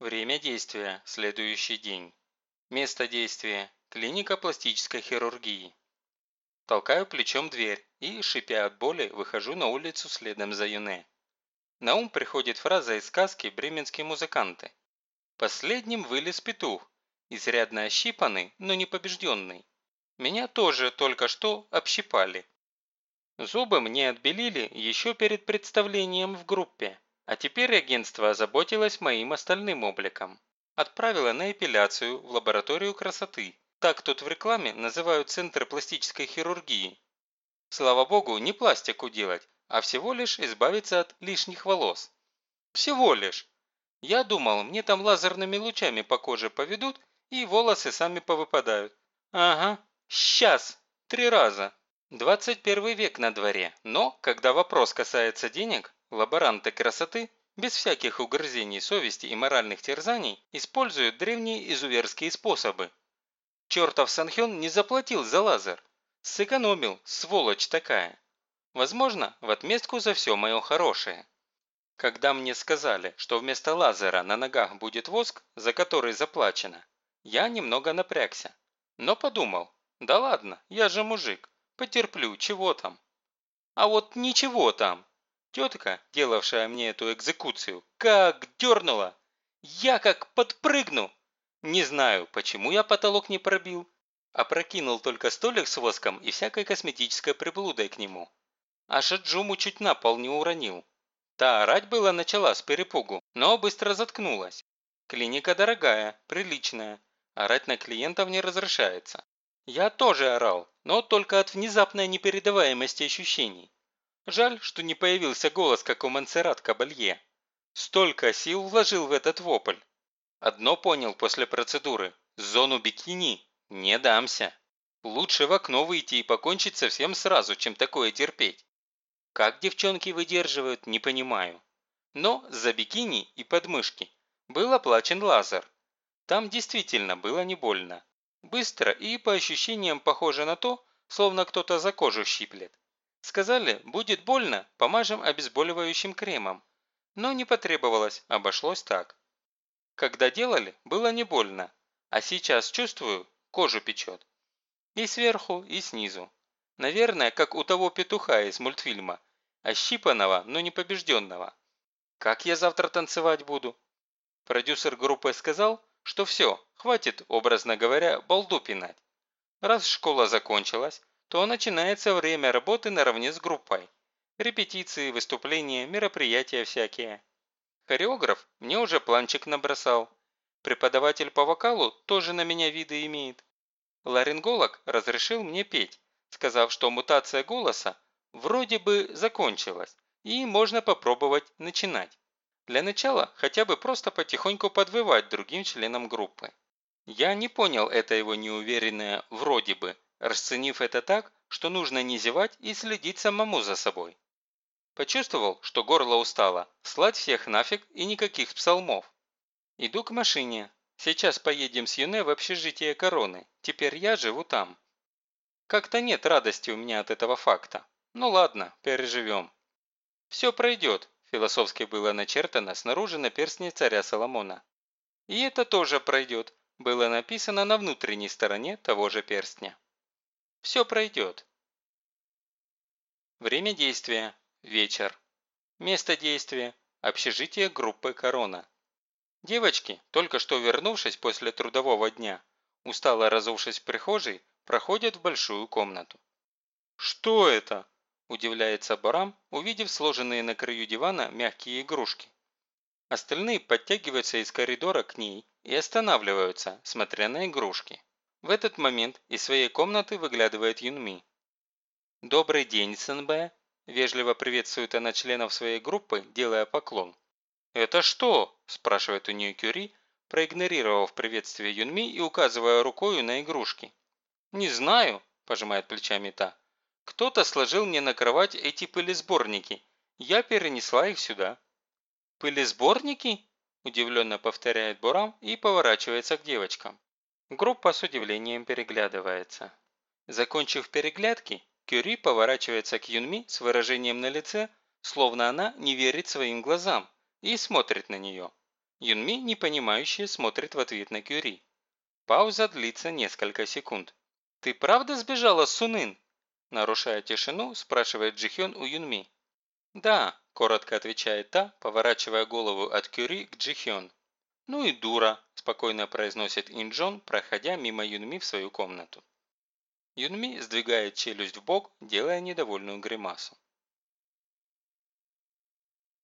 Время действия – следующий день. Место действия – клиника пластической хирургии. Толкаю плечом дверь и, шипя от боли, выхожу на улицу следом за Юне. На ум приходит фраза из сказки «Бременские музыканты». Последним вылез петух, изрядно ощипанный, но не побежденный. Меня тоже только что общипали. Зубы мне отбелили еще перед представлением в группе. А теперь агентство озаботилось моим остальным обликом. Отправило на эпиляцию в лабораторию красоты. Так тут в рекламе называют центры пластической хирургии. Слава богу, не пластику делать, а всего лишь избавиться от лишних волос. Всего лишь. Я думал, мне там лазерными лучами по коже поведут, и волосы сами повыпадают. Ага, сейчас, три раза. 21 век на дворе, но, когда вопрос касается денег, Лаборанты красоты, без всяких угрызений совести и моральных терзаний, используют древние изуверские способы. Чертов Санхён не заплатил за лазер. Сэкономил, сволочь такая. Возможно, в отместку за все мое хорошее. Когда мне сказали, что вместо лазера на ногах будет воск, за который заплачено, я немного напрягся. Но подумал, да ладно, я же мужик, потерплю, чего там. А вот ничего там. Тетка, делавшая мне эту экзекуцию, как дернула. Я как подпрыгну. Не знаю, почему я потолок не пробил. Опрокинул только столик с воском и всякой косметической приблудой к нему. Аж Джуму чуть на пол не уронил. Та орать было начала с перепугу, но быстро заткнулась. Клиника дорогая, приличная. Орать на клиентов не разрешается. Я тоже орал, но только от внезапной непередаваемости ощущений. Жаль, что не появился голос, как у Монсеррат Кабалье. Столько сил вложил в этот вопль. Одно понял после процедуры. Зону бикини не дамся. Лучше в окно выйти и покончить совсем сразу, чем такое терпеть. Как девчонки выдерживают, не понимаю. Но за бикини и подмышки был оплачен лазер. Там действительно было не больно. Быстро и по ощущениям похоже на то, словно кто-то за кожу щиплет. Сказали, будет больно, помажем обезболивающим кремом. Но не потребовалось, обошлось так. Когда делали, было не больно, а сейчас чувствую, кожу печет. И сверху, и снизу. Наверное, как у того петуха из мультфильма, ощипанного, но не побежденного. Как я завтра танцевать буду? Продюсер группы сказал, что все, хватит, образно говоря, балду пинать. Раз школа закончилась, то начинается время работы наравне с группой. Репетиции, выступления, мероприятия всякие. Хореограф мне уже планчик набросал. Преподаватель по вокалу тоже на меня виды имеет. Ларинголог разрешил мне петь, сказав, что мутация голоса вроде бы закончилась, и можно попробовать начинать. Для начала хотя бы просто потихоньку подвывать другим членам группы. Я не понял это его неуверенное «вроде бы», расценив это так, что нужно не зевать и следить самому за собой. Почувствовал, что горло устало, слать всех нафиг и никаких псалмов. Иду к машине. Сейчас поедем с Юне в общежитие короны. Теперь я живу там. Как-то нет радости у меня от этого факта. Ну ладно, переживем. Все пройдет, философски было начертано снаружи на перстне царя Соломона. И это тоже пройдет, было написано на внутренней стороне того же перстня. Все пройдет. Время действия – вечер. Место действия – общежитие группы «Корона». Девочки, только что вернувшись после трудового дня, устало разувшись в прихожей, проходят в большую комнату. «Что это?» – удивляется Барам, увидев сложенные на краю дивана мягкие игрушки. Остальные подтягиваются из коридора к ней и останавливаются, смотря на игрушки. В этот момент из своей комнаты выглядывает Юнми. «Добрый день, СНБ!» – вежливо приветствует она членов своей группы, делая поклон. «Это что?» – спрашивает у нее Кюри, проигнорировав приветствие Юнми и указывая рукой на игрушки. «Не знаю», – пожимает плечами та. «Кто-то сложил мне на кровать эти пылесборники. Я перенесла их сюда». «Пылесборники?» – удивленно повторяет Бурам и поворачивается к девочкам. Группа с удивлением переглядывается. Закончив переглядки, Кюри поворачивается к Юнми с выражением на лице, словно она не верит своим глазам, и смотрит на нее. Юнми, непонимающе, смотрит в ответ на Кюри. Пауза длится несколько секунд. «Ты правда сбежала Сунын?» Нарушая тишину, спрашивает Джихён у Юнми. «Да», – коротко отвечает та, поворачивая голову от Кюри к Джихён. «Ну и дура», – спокойно произносит Инджон, проходя мимо Юнми в свою комнату. Юнми сдвигает челюсть в бок, делая недовольную гримасу.